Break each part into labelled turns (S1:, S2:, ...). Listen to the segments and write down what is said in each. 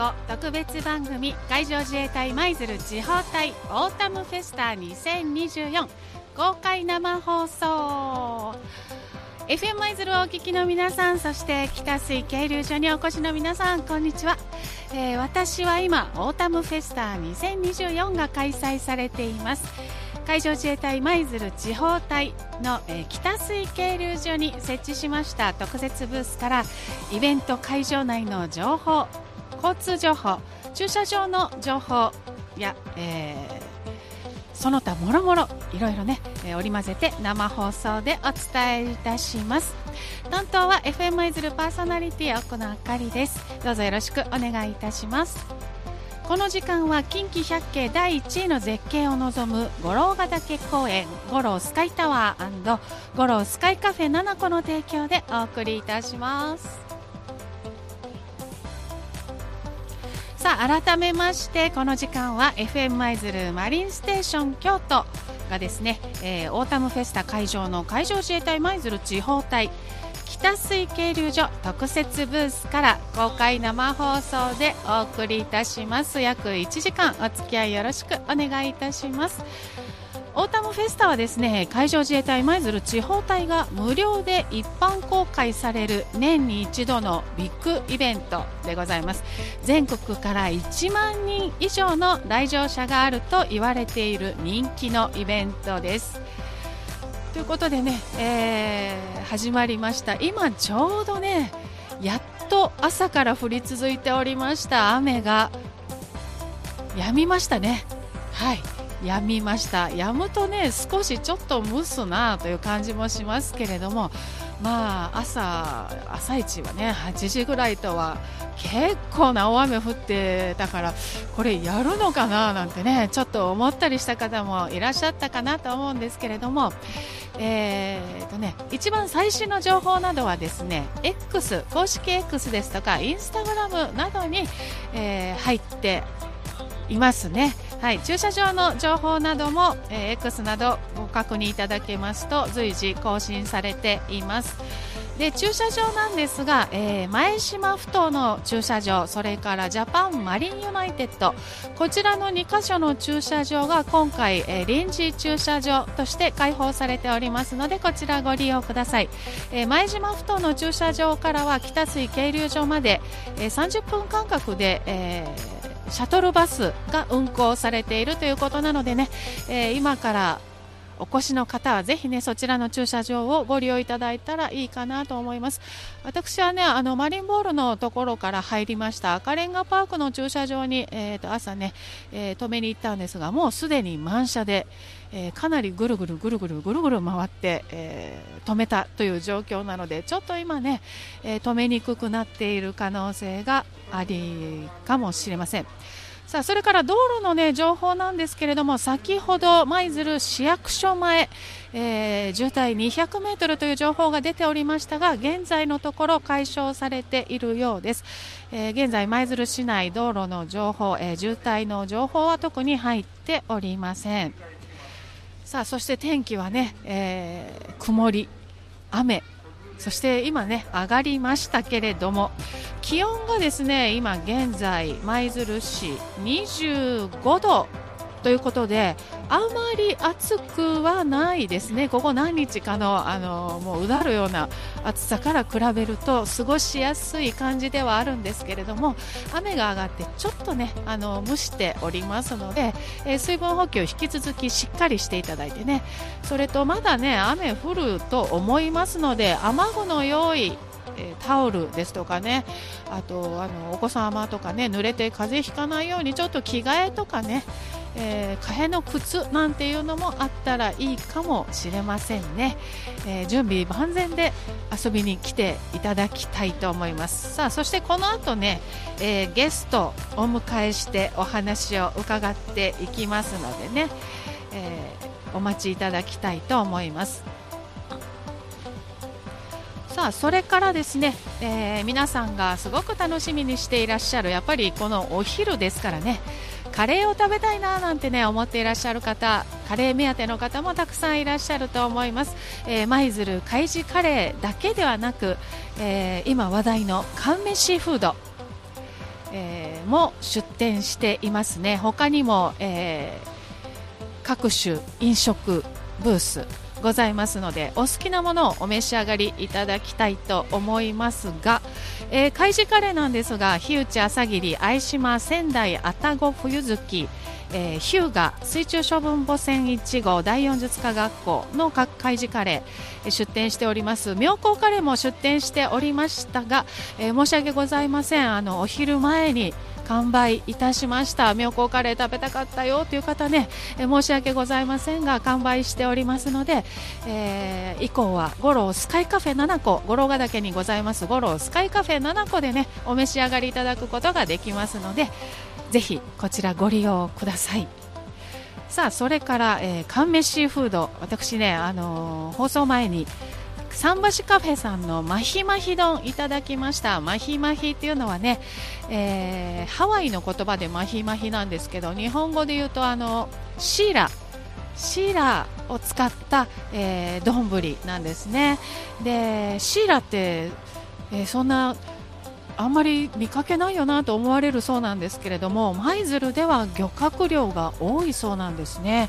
S1: 鶴775特別番組海上自衛隊舞鶴地方隊オータムフェスタ2024公開生放送。FM 舞鶴をお聞きの皆さんそして北吸係留所にお越しの皆さんこんにちは、えー、私は今オータムフェスタ2024が開催されています。海上自衛隊舞鶴地方隊の、えー、北吸係留所に設置しました特設ブースからイベント会場内の情報交通情報駐車場の情報や、えー、その他もろもろいろいろね、えー、織り交ぜて生放送でお伝えいたします。担当は FM 舞鶴パーソナリティ奥野あかりです。どうぞよろしくお願いいたします。この時間は近畿百景第1位の絶景を望む五郎ヶ岳公園五郎スカイタワー五郎スカイカフェ七子の提供でお送りいたします。さあ改めましてこの時間は FM 舞鶴マリンステーション京都がですね、えー、オータムフェスタ会場の海上自衛隊舞鶴地方隊北吸係留所特設ブースから公開生放送でお送りいたします。約1時間お付き合いよろしくお願いいたします。オータムフェスタはですね海上自衛隊舞鶴地方隊が無料で一般公開される年に一度のビッグイベントでございます。全国から1万人以上の来場者があると言われている人気のイベントです。ということでね、えー、始まりました。今ちょうどねやっと朝から降り続いておりました。雨が止みましたね。はい。止みました止むとね少しちょっと蒸すなという感じもしますけれどもまあ朝朝一はね8時ぐらいとは結構な大雨降ってたからこれやるのかななんてねちょっと思ったりした方もいらっしゃったかなと思うんですけれどもえーとね、一番最新の情報などはですね X 公式 X ですとかインスタグラムなどに、えー、入っていますね。はい、駐車場の情報なども、えー、X などご確認いただけますと随時更新されています。で駐車場なんですが、えー、前島ふ頭の駐車場それからジャパンマリンユナイテッドこちらの2カ所の駐車場が今回、えー、臨時駐車場として開放されておりますのでこちらご利用ください、えー、前島ふ頭の駐車場からは北吸係留場まで、えー、30分間隔で、えー、シャトルバスが運行されているということなのでね、えー、今からお越しの方はぜひねそちらの駐車場をご利用いただいたらいいかなと思います私はねあのマリンボールのところから入りました赤レンガパークの駐車場に、えー、と朝ね、えー、止めに行ったんですがもうすでに満車で、えー、かなりぐるぐるぐるぐるぐるぐる回って、えー、止めたという状況なのでちょっと今ね、えー、止めにくくなっている可能性がありかもしれません。さあそれから道路の、ね、情報なんですけれども先ほど舞鶴市役所前、えー、渋滞200メートルという情報が出ておりましたが現在のところ解消されているようです、えー、現在舞鶴市内道路の情報、えー、渋滞の情報は特に入っておりません。さあそして天気はね、え曇り雨。そして今ね上がりましたけれども気温がですね今現在舞鶴市25度。ということであまり暑くはないですね、ここ何日かのあのもううだるような暑さから比べると過ごしやすい感じではあるんですけれども雨が上がってちょっとねあの蒸しておりますので、えー、水分補給を引き続きしっかりしていただいてねそれとまだね雨降ると思いますので雨具の用意え、タオルですとかねあとあのお子様とかね濡れて風邪ひかないようにちょっと着替えとかね、えー、替えの靴なんていうのもあったらいいかもしれませんね、えー、準備万全で遊びに来ていただきたいと思います。さあそしてこの後ね、えー、ゲストをお迎えしてお話を伺っていきますのでね、えお待ちいただきたいと思います。さあそれからですね、えー、皆さんがすごく楽しみにしていらっしゃるやっぱりこのお昼ですからねカレーを食べたいななんてね思っていらっしゃる方カレー目当ての方もたくさんいらっしゃると思います。舞鶴、えー、海事カレーだけではなく、えー、今話題の缶飯フードえー、も出店していますね。他にも、えー、各種飲食ブースございますのでお好きなものをお召し上がりいただきたいと思いますが、えー、海事カレーなんですが日内朝霧相島仙台愛宕冬月えー、日向水中処分母船1号第四術科学校の海事カレー出店しております。妙高カレーも出店しておりましたが、えー、申し訳ございません。あのお昼前に完売いたしました。妙高カレー食べたかったよという方ね、え申し訳ございませんが完売しておりますので、えー、以降は五郎スカイカフェ7個五郎ヶ岳にございます五郎スカイカフェ7個でねお召し上がりいただくことができますのでぜひこちらご利用ください。さあそれから、えー、缶飯フード。私ね、あのー、放送前に桟橋カフェさんのマヒマヒ丼いただきました。マヒマヒっていうのはね、えー、ハワイの言葉でマヒマヒなんですけど日本語で言うとあのシーラ。シーラを使った丼、えー、なんですね。でシーラって、えー、そんなあんまり見かけないよなと思われるそうなんですけれども舞鶴では漁獲量が多いそうなんですね。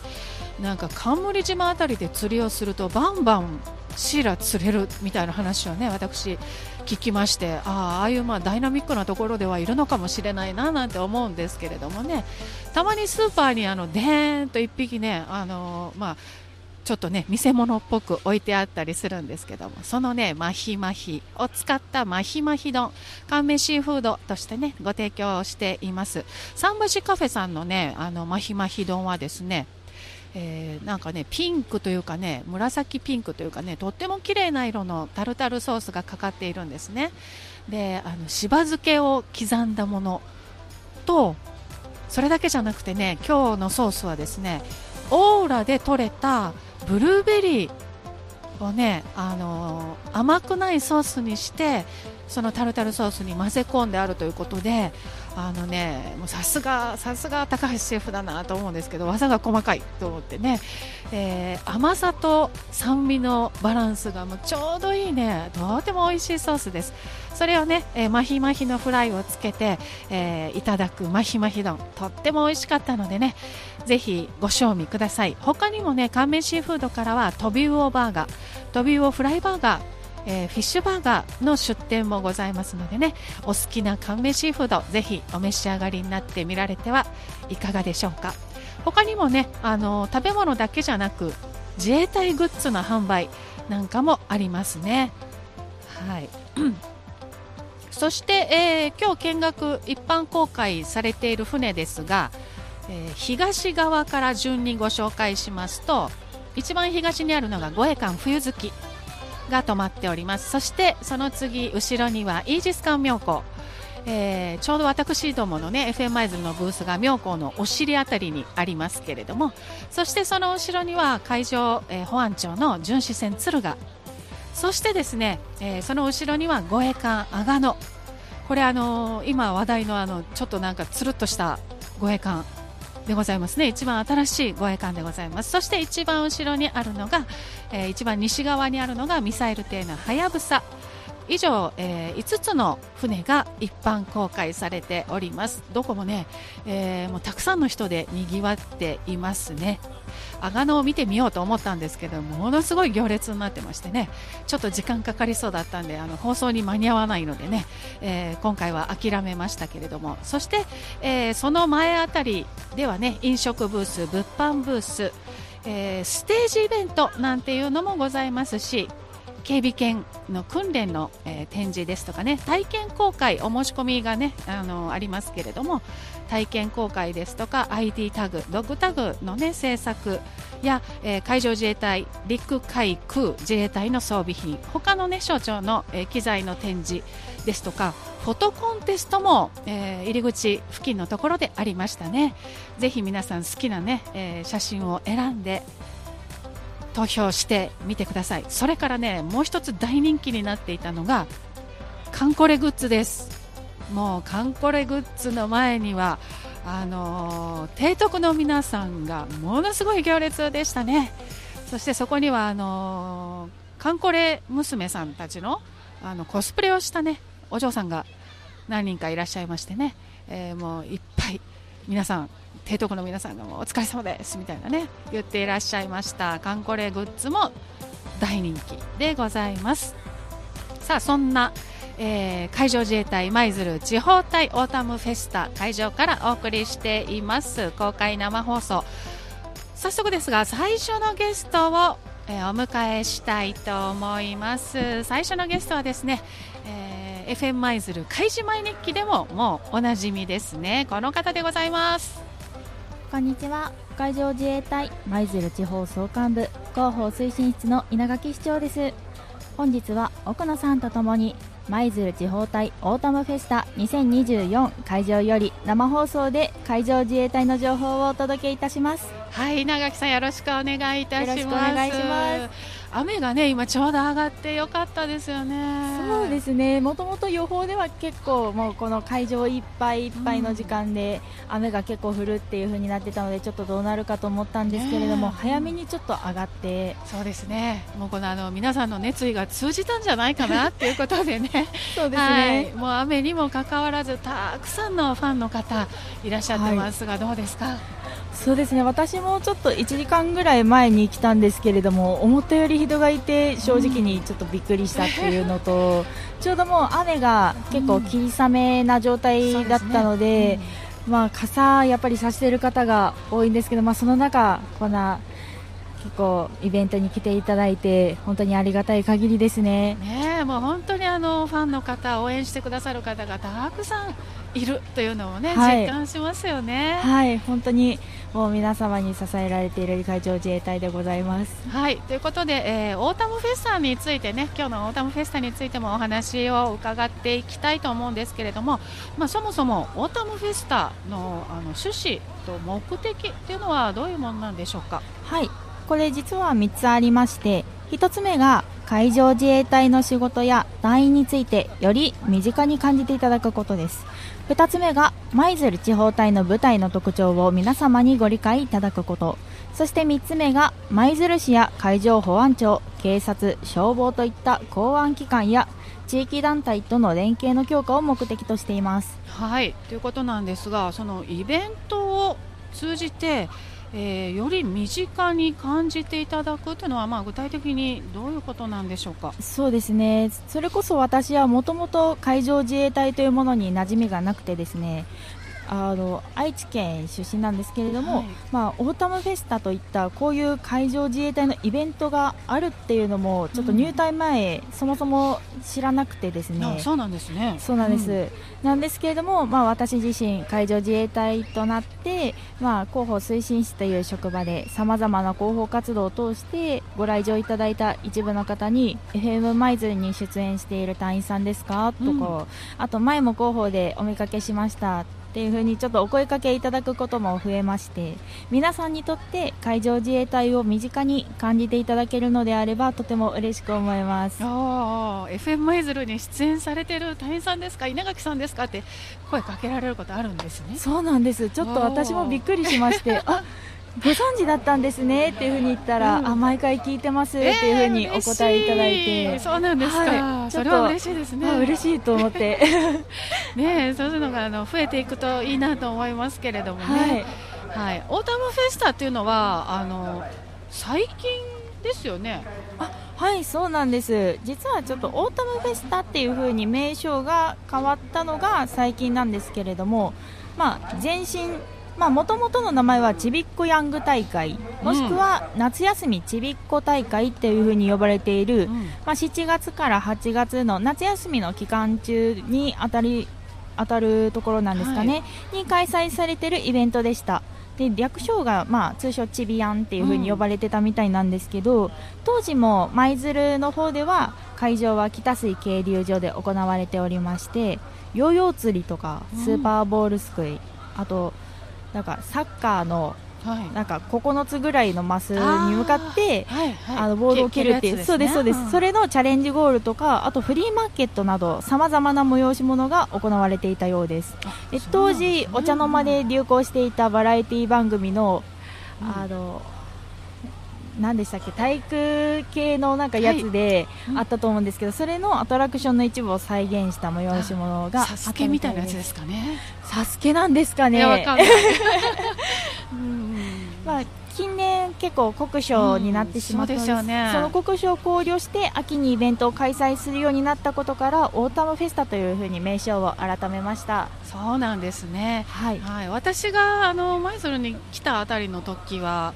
S1: なんか冠島辺りで釣りをするとバンバンシーラ釣れるみたいな話をね私聞きましてあああいうまあダイナミックなところではいるのかもしれないななんて思うんですけれどもね。たまにスーパーにあのでーんと1匹ねあのまあちょっとね見せ物っぽく置いてあったりするんですけどもそのねマヒマヒを使ったマヒマヒ丼乾麺シーフードとしてねご提供しています。桟橋カフェさんのねあのマヒマヒ丼はですねえー、なんかねピンクというかね紫ピンクというかねとっても綺麗な色のタルタルソースがかかっているんですね。であのしば漬けを刻んだものとそれだけじゃなくてね今日のソースはですねオーラで取れたブルーベリーをね、あのー、甘くないソースにしてそのタルタルソースに混ぜ込んであるということであのねもうさすがさすが高橋シェフだなと思うんですけど技が細かいと思ってね、えー、甘さと酸味のバランスがもうちょうどいいね。とても美味しいソースです。それをね、えー、マヒマヒのフライをつけて、えー、いただくマヒマヒ丼。とっても美味しかったのでねぜひご賞味ください。他にもね乾麺シーフードからはトビウオバーガー。トビウオフライバーガー。えー、フィッシュバーガーの出店もございますのでねお好きな乾麺シーフードぜひお召し上がりになってみられてはいかがでしょうか。他にもねあの食べ物だけじゃなく自衛隊グッズの販売なんかもありますね。はい。そして、えー、今日見学一般公開されている船ですが、えー、東側から順にご紹介しますと一番東にあるのが護衛艦冬月。が止まっております。そしてその次後ろにはイージス艦妙高。えー、ちょうど私どものね FM マイズルのブースが妙高のお尻あたりにありますけれども。そしてその後ろには海上、えー、保安庁の巡視船敦賀そしてですね、えー、その後ろには護衛艦阿賀野。これあのー、今話題のあのちょっとなんかつるっとした護衛艦。でございますね。一番新しい護衛艦でございます。そして一番後ろにあるのが、えー、一番西側にあるのがミサイル艇のはやぶさ以上、えー、5つの船が一般公開されております。どこもね、えー、もうたくさんの人でにぎわっていますね。阿賀野を見てみようと思ったんですけどものすごい行列になってましてね。ちょっと時間かかりそうだったんであの放送に間に合わないのでね、えー、今回は諦めましたけれども。そして、えー、その前あたりではね飲食ブース物販ブースえー、ステージイベントなんていうのもございますし警備犬の訓練の、えー、展示ですとかね体験公開お申し込みがねあのありますけれども体験公開ですとか ID タグドッグタグのね制作や、えー、海上自衛隊陸海空自衛隊の装備品他のね省庁の、えー、機材の展示ですとかフォトコンテストも、えー、入り口付近のところでありましたね。ぜひ皆さん好きなね、え写真を選んで投票してみてください。それからねもう一つ大人気になっていたのがカンコレグッズです。もうカンコレグッズの前にはあのー、提督の皆さんがものすごい行列でしたね。そしてそこにはあのー、カンコレ娘さんたちのあのコスプレをしたねお嬢さんが何人かいらっしゃいましてね、えー、もういっぱい皆さん提督の皆さんがもうお疲れ様ですみたいなね言っていらっしゃいました。カンコレグッズも大人気でございます。さあそんな、えー、海上自衛隊舞鶴地方隊オータムフェスタ会場からお送りしています。公開生放送。早速ですが最初のゲストを、えー、お迎えしたいと思います。最初のゲストはですね、えー、FM 舞鶴開示前日記でももうおなじみですね。この方でございます。
S2: こんにちは。海上自衛隊舞鶴地方総監部広報推進室の稲垣市長です。本日は奥野さんとともに舞鶴地方隊オータムフェスタ2024会場より生放送で海上自衛隊の情報をお届けいたします。
S1: はい稲垣さんよろしくお願いいたします。よろしくお
S2: 願いします
S1: 雨がね今ちょうど上がってよかったですよね。
S2: そうですね。もともと予報では結構もうこの会場いっぱいいっぱいの時間で雨が結構降るっていう風になってたのでちょっとどうなるかと思ったんですけれども、ね、早めにちょっと上がって。
S1: そうですね。もうこのあの皆さんの熱意が通じたんじゃないかなっていうことでね。
S2: そうですね、
S1: はい、もう雨にもかかわらずたくさんのファンの方いらっしゃってますが、はい、どうですか？
S2: そうですね。私もちょっと1時間ぐらい前に来たんですけれども思ったより人がいて正直にちょっとびっくりしたっていうのと、うん、ちょうどもう雨が結構霧雨な状態だったので、うん、まあ、傘やっぱりさしている方が多いんですけど、まあ、その中こんな結構イベントに来ていただいて本当にありがたい限りですね。
S1: ねもう本当にあのファンの方応援してくださる方がたくさんいるというのをね、はい、実感しますよね。
S2: はい本当にもう皆様に支えられている海上自衛隊でございます。
S1: はいということで、えー、オータムフェスタについてね今日のオータムフェスタについてもお話を伺っていきたいと思うんですけれども、まあ、そもそもオータムフェスタのあの趣旨と目的っていうのはどういうものなんでしょうか？
S2: はいこれ実は3つありまして1つ目が海上自衛隊の仕事や隊員についてより身近に感じていただくことです。2つ目が舞鶴地方隊の部隊の特徴を皆様にご理解いただくこと。そして3つ目が舞鶴市や海上保安庁警察消防といった公安機関や地域団体との連携の強化を目的としています。
S1: はいということなんですがそのイベントを通じてえー、より身近に感じていただくというのは、まあ、具体的にどういうことなんでしょうか？
S2: そうですね、それこそ私はもともと海上自衛隊というものに馴染みがなくてですね。あの愛知県出身なんですけれども、はい、まあ、オータムフェスタといったこういう海上自衛隊のイベントがあるっていうのもちょっと入隊前、うん、そもそも知らなくてですね。
S1: そうなんですね。
S2: そうなんです、うん、なんですけれども、まあ、私自身海上自衛隊となって、まあ、広報推進室という職場でさまざまな広報活動を通してご来場いただいた一部の方に FM 舞鶴に出演している隊員さんですか？とか、うん、あと前も広報でお見かけしましたっていうふうにちょっとお声かけいただくことも増えまして皆さんにとって海上自衛隊を身近に感じていただけるのであればとても嬉しく思います。
S1: あ FM 舞鶴に出演されている隊員さんですか稲垣さんですかって声かけられることあるんですね。
S2: そうなんです。ちょっと私もびっくりしまして あご存知だったんですねっていうふうに言ったら、うん、あ毎回聞いてますっていうふうにお答えいただいて、え
S1: ー、そうなんですか、はい、それは嬉しいですね。
S2: 嬉しいと思って。
S1: ねそういうのがあの増えていくといいなと思いますけれどもね、はい、はい、オータムフェスタっていうのはあの最近ですよね。
S2: あはいそうなんです。実はちょっとオータムフェスタっていう風に名称が変わったのが最近なんですけれどもまあ前身もともとの名前はちびっこヤング大会。もしくは夏休みちびっこ大会っていう風に呼ばれている、うん、まあ、7月から8月の夏休みの期間中に当たり当たるところなんですかね、はい、に開催されているイベントでした。で略称が、まあ、通称ちびやんっていう風に呼ばれてたみたいなんですけど、うん、当時も舞鶴の方では会場は北水渓流場で行われておりましてヨーヨー釣りとかスーパーボールすくい、うん、あとなんかサッカーのなんか9つぐらいのマスに向かって、はいはい、あのボールを蹴るっていう、ね、そうですそうです、うん、それのチャレンジゴールとかあとフリーマーケットなどさまざまな催し物が行われていたようです。で当時お茶の間で流行していたバラエティ番組の、うん、あの何でしたっけ？体育系のなんかやつであったと思うんですけど、それのアトラクションの一部を再現した催し物が
S1: サスケみたいなやつですかね。
S2: サスケなんですかね？まあ近年結構酷暑になってしまったので、うん、ね、その酷暑を考慮して秋にイベントを開催するようになったことからオータムフェスタというふうに名称を改めました。
S1: そうなんですね、はい、はい、私があの舞鶴に来たあたりの時は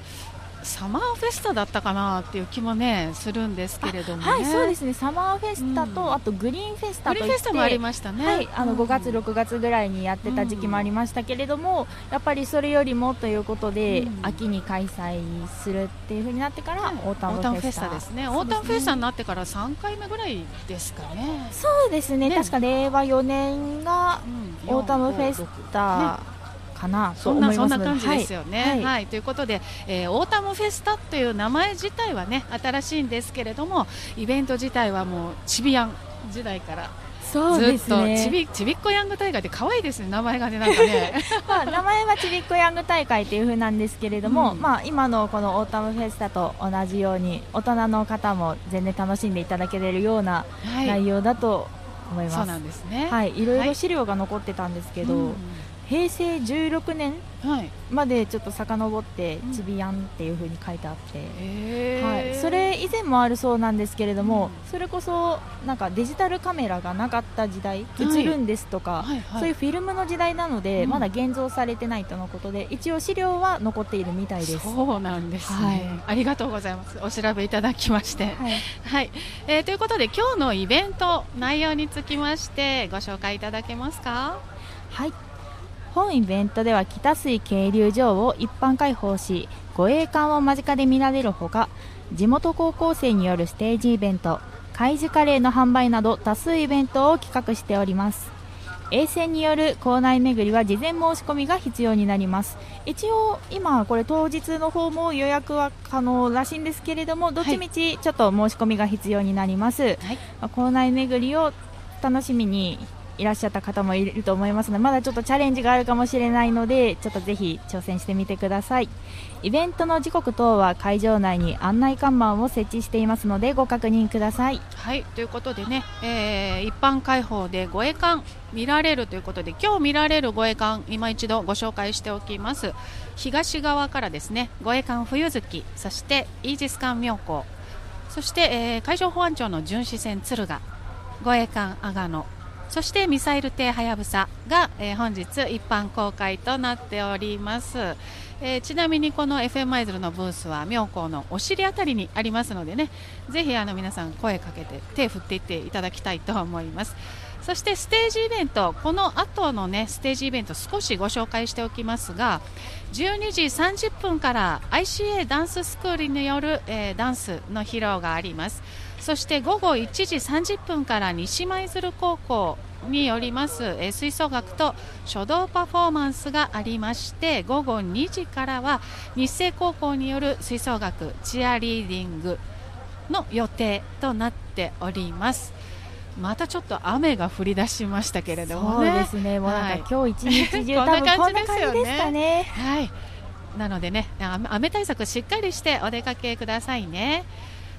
S1: サマーフェスタだったかなっていう気もねするんですけれども、ね、
S2: はいそうですね。サマーフェスタと、うん、あとグリーンフェスタとグリーンフェスタ
S1: もありましたね、
S2: はい、あの5月、6月ぐらいにやってた時期もありましたけれども、うん、やっぱりそれよりもということで、うん、秋に開催するっていうふうになってから、オータムフェスタ。
S1: ですね。オータムフェスタになってから3回目ぐらいですかね。
S2: そうですね、ね、確か令和4年がオータムフェスタ、ねかな。
S1: そんなそんな感じですよね。はい、はい、ということで、えー、オータムフェスタという名前自体はね新しいんですけれどもイベント自体はもうちびヤン時代からそうですね、ちびちびっこヤング大会って可愛いですね、名前がね、なんかね。
S2: まあ、名前はちびっこヤング大会っていう風なんですけれども、うん、まあ、今のこのオータムフェスタと同じように大人の方も全然楽しんでいただけれるような内容だと思います。はい、そうなんですね、はい、いろいろ資料が残ってたんですけど、うん平成16年までちょっと遡ってちびやんっていう風に書いてあって、はい、それ以前もあるそうなんですけれども、うん、それこそなんかデジタルカメラがなかった時代映るんですとか、はいはい。はい、そういうフィルムの時代なので、うん、まだ現像されてないとのことで一応資料は残っているみたいです。
S1: そうなんですね、はい、ありがとうございます。お調べいただきまして、はい。はい、えー、ということで今日のイベント内容につきましてご紹介いただけますか？
S2: はい本イベントでは北水渓流場を一般開放し護衛艦を間近で見られるほか地元高校生によるステージイベント海事カレーの販売など多数イベントを企画しております。衛星による校内巡りは事前申し込みが必要になります。一応今これ当日の方も予約は可能らしいんですけれどもどっちみちちょっと申し込みが必要になります、はい、校内巡りを楽しみにいらっしゃった方もいると思いますのでまだちょっとチャレンジがあるかもしれないのでちょっとぜひ挑戦してみてください。イベントの時刻等は会場内に案内看板を設置していますのでご確認ください。
S1: はいということでね、えー、一般開放で護衛艦見られるということで今日見られる護衛艦今一度ご紹介しておきます。東側からですね護衛艦冬月そしてイージス艦妙高そして、えー、海上保安庁の巡視船敦賀護衛艦阿賀野そしてミサイル艇はやぶさが、えー、本日一般公開となっております、えー、ちなみにこの FM 舞鶴のブースは妙高のお尻あたりにありますのでねぜひあの皆さん声かけて手振っていっていただきたいと思います。そしてステージイベントこの後のねステージイベント少しご紹介しておきますが12時30分から ICA ダンススクールによる、えー、ダンスの披露があります。そして午後1時30分から西舞鶴高校によります、え吹奏楽と書道パフォーマンスがありまして午後2時からは日生高校による吹奏楽チアリーディングの予定となっております。またちょっと雨が降り出しましたけれども
S2: ね。そうですね。もうなんか、今日一日中 こんな感じですよね。ね
S1: はい。なのでね、雨対策しっかりしてお出かけくださいね。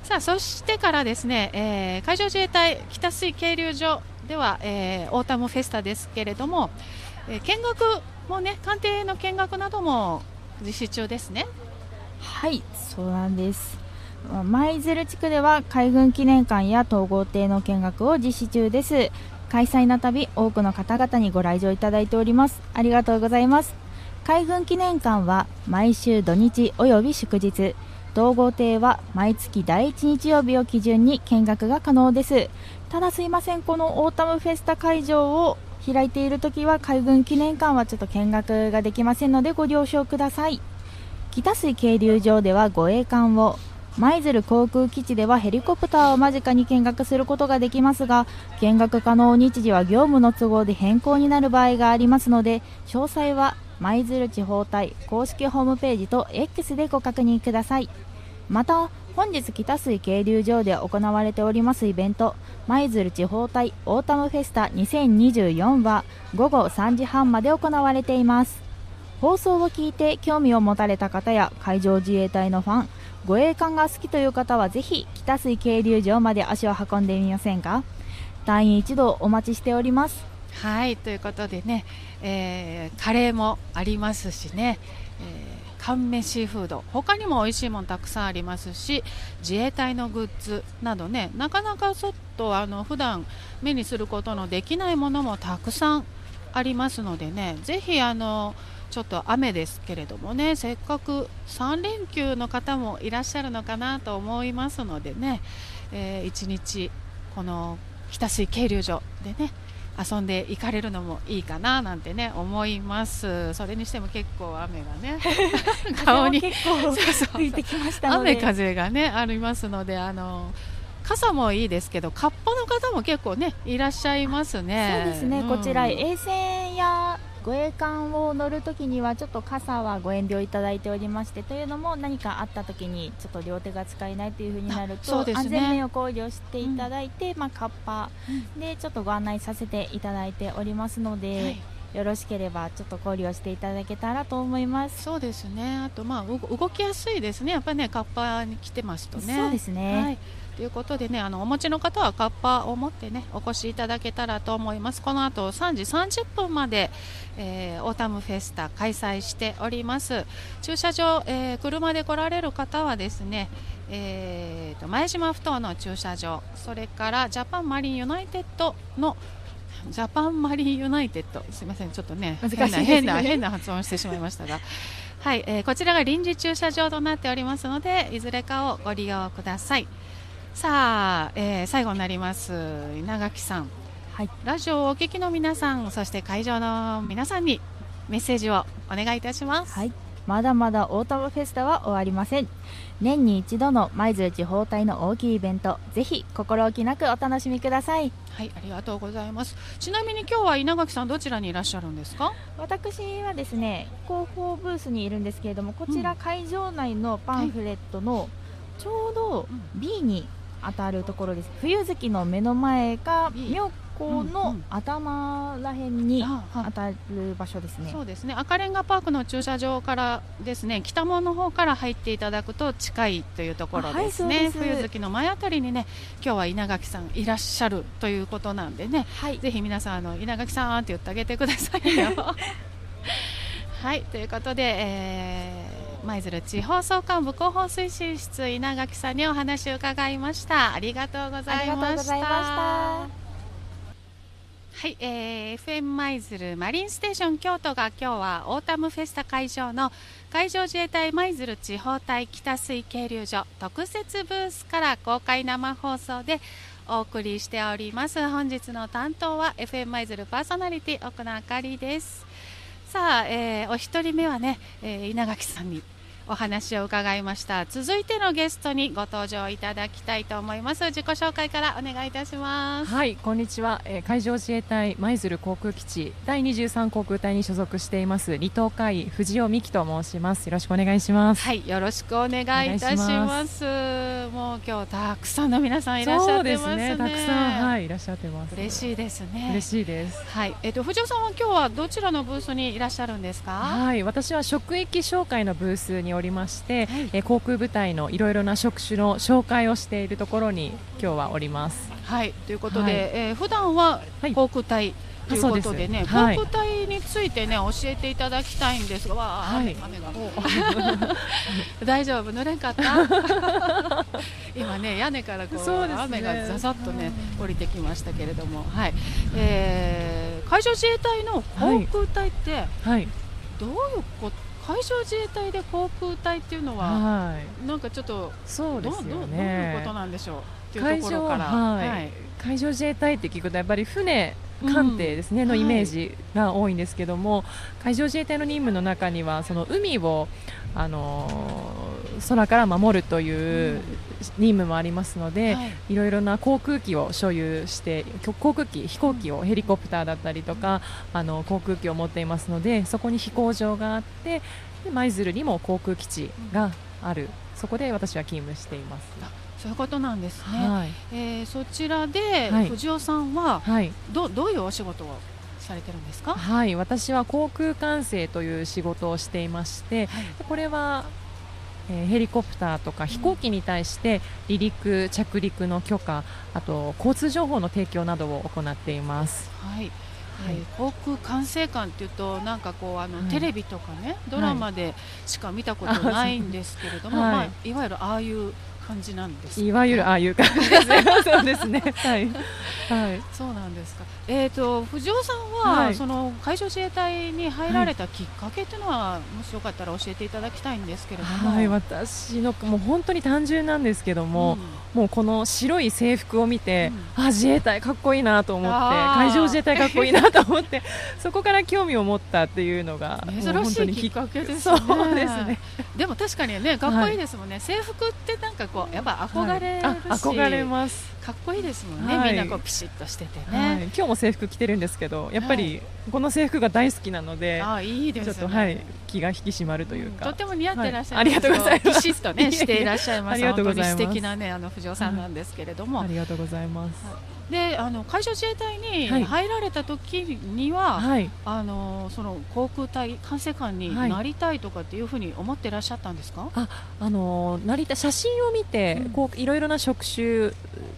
S1: さあそしてからですね、えー、海上自衛隊北吸係留所では、えー、オータムフェスタですけれども、えー、見学もね艦艇の見学なども実施中ですね。
S2: はいそうなんです。舞鶴地区では海軍記念館や統合艇の見学を実施中です。開催のたび多くの方々にご来場いただいております。ありがとうございます。海軍記念館は毎週土日および祝日。統合艇は毎月第1日曜日を基準に見学が可能です。ただすいませんこのオータムフェスタ会場を開いている時は海軍記念館はちょっと見学ができませんのでご了承ください。北水渓流場では護衛艦を舞鶴航空基地ではヘリコプターを間近に見学することができますが見学可能日時は業務の都合で変更になる場合がありますので詳細は舞鶴地方隊公式ホームページと X でご確認ください。また本日北水渓流場で行われておりますイベント舞鶴地方隊オータムフェスタ2024は午後3時半まで行われています。放送を聞いて興味を持たれた方や海上自衛隊のファン護衛艦が好きという方はぜひ北吸係留所まで足を運んでみませんか？隊員一同お待ちしております。
S1: はいということでね、えー、カレーもありますしね、えー乾飯シーフード他にも美味しいものたくさんありますし自衛隊のグッズなどねなかなかちょっとあの普段目にすることのできないものもたくさんありますのでねぜひあのちょっと雨ですけれどもねせっかく3連休の方もいらっしゃるのかなと思いますのでね、えー、1日この北水渓流場でね遊んで行かれるのもいいかななんてね思います。それにしても結構雨がね
S2: 顔に吹いてきました
S1: 雨風がねありますのであの傘もいいですけど、カッパの方も結構ねいらっしゃいますね。
S2: そうですね、うん、こちら衛星や護衛艦を乗るときにはちょっと傘はご遠慮いただいておりましてというのも何かあったときにちょっと両手が使えないというふうになると、ね、安全面を考慮していただいて、うん、まあ、カッパでちょっとご案内させていただいておりますので。はい。よろしければちょっと考慮していただけたらと思います。
S1: そうですね。あとまあ動きやすいですね。やっぱりねカッパ着てますとね。
S2: そうですね、はい
S1: ということでねあのお持ちの方はカッパを持ってねお越しいただけたらと思います。この後3時30分まで、えー、オータムフェスタ開催しております。駐車場、えー、車で来られる方はですねえーと、前島ふ頭の駐車場それからジャパンマリンユナイテッドのジャパンマリンユナイテッド。すみませんちょっとね。変な変な変な発音してしまいましたが。はい、えー、こちらが臨時駐車場となっておりますのでいずれかをご利用ください。さあ、えー、最後になります稲垣さん、はい、ラジオをお聞きの皆さんそして会場の皆さんにメッセージをお願いいたします。
S2: はい。まだまだオータムフェスタは終わりません。年に一度の舞鶴地方隊の大きいイベントぜひ心置きなくお楽しみください。
S1: はいありがとうございます。ちなみに今日は稲垣さんどちらにいらっしゃるんですか？
S2: 私はですね広報ブースにいるんですけれどもこちら会場内のパンフレットのちょうど B に当たるところです。冬月の目の前が妙高の頭らへんに当たる場所ですね、
S1: そうですね。赤レンガパークの駐車場からですね北門の方から入っていただくと近いというところですね、はい、冬月の前あたりにね今日は稲垣さんいらっしゃるということなんでね、はい、ぜひ皆さんあの稲垣さんって言ってあげてくださいよ。はい。ということで、えー舞鶴地方総監部広報推進室稲垣さんにお話を伺いました。ありがとうございました。はい、えー、FM 舞鶴マリンステーション京都が今日はオータムフェスタ会場の海上自衛隊舞鶴地方隊北吸係留所特設ブースから公開生放送でお送りしております。本日の担当は FM 舞鶴パーソナリティ奥野あかりです。さあ、えー、お一人目はね、えー、稲垣さんにお話を伺いました。続いてのゲストにご登場いただきたいと思います。自己紹介からお願いいたします。
S3: はいこんにちは、えー、海上自衛隊舞鶴航空基地第23航空隊に所属しています離島海藤尾美希と申します。よろしくお願いします。
S1: はいよろしくお願いいたします。もう今日たくさんの皆さんいらっしゃってますね、ね、
S3: たくさんはいいらっしゃってます。
S1: 嬉しいですね。
S3: 嬉しいです。
S1: はいえっ、ー、と藤尾さんは今日はどちらのブースにいらっしゃるんですか？
S3: はい私は職域紹介のブースにおりまして、はい、え航空部隊のいろいろな職種の紹介をしているところに今日はおります。
S1: はい。ということで、はい、えー、普段は航空隊、ということでね、航空隊についてね教えていただきたいんですが、わあ、雨雨が。大丈夫？濡れんかった？今ね屋根からこう、ね、雨がざざっとね降りてきましたけれども、はい、えー、海上自衛隊の航空隊って、はい、どういうこと海上自衛隊で航空隊っていうのは、はい、なんかちょっと
S3: そうですよね。ど
S1: どういうことなんでしょうっていうところから、
S3: はい、はい、海上自衛隊って聞くとやっぱり船艦艇ですね、うん、のイメージが多いんですけども、はい、海上自衛隊の任務の中にはその海をあの空から守るという任務もありますので、はい、いろいろな航空機を所有して航空機、飛行機をヘリコプターだったりとかあの航空機を持っていますのでそこに飛行場があって舞鶴にも航空基地がある。そこで私は勤務しています。
S1: そういうことなんですね。はい、えー、そちらで、藤尾さんは、はい、どどういうお仕事をされてるんですか？
S3: はい、私は航空管制という仕事をしていまして、はい、これはえーヘリコプターとか飛行機に対して離陸、着陸の許可あと交通情報の提供などを行っています。
S1: はい。え
S3: はい
S1: ー航空管制官っていうとなんかこうあの、
S3: はい
S1: テレビとかねドラマでしか見たことないんですけれども、
S3: はい
S1: まあいわゆるああいう感じなんですか？ね
S3: いわゆるああいう感じですね。そうですね。はい。はい。
S1: そうなんですか。えっ、と藤尾さんは、
S3: はい
S1: その海上自衛隊に入られたきっかけっていうのは、もしよかったら教えていただきたいんですけれども。
S3: はい、私のもう本当に単純なんですけども、
S1: うん
S3: もうこの白い制服を見て、
S1: う
S3: あ自衛隊かっこいいなと思って海上自衛隊かっこいいなと思って そこから興味を持ったっていうのが
S1: 珍しいきっかけですね。
S3: そうですね。
S1: でも確かにね、かっこいいですもんね。制服ってなんかこうやっぱ憧れるし、
S3: はいあ憧れます、
S1: かっこいいですもんね。
S3: はい
S1: みんなこうピシッとしてて
S3: はい、
S1: ね。
S3: 今日も制服着てるんですけどやっぱりこの制服が大好きなので、
S1: あいいですね。
S3: ちょっとはい気が引き締まるというか、
S1: とても似合ってらっしゃいます、
S3: はいありがとうございます
S1: ピシッとねしていらっしゃいます。
S3: ありがとうございます
S1: 本当に素敵なねあの藤尾さんなんですけれども、
S3: ありがとうございます。
S1: であの海上自衛隊に
S3: はい。
S1: 入られた時には、
S3: はい、
S1: あのその航空隊管制官に
S3: はい。
S1: なりたいとかっていうふうに思ってらっしゃったんですか？
S3: あの成田写真を見て、
S1: うん。
S3: こういろいろな職種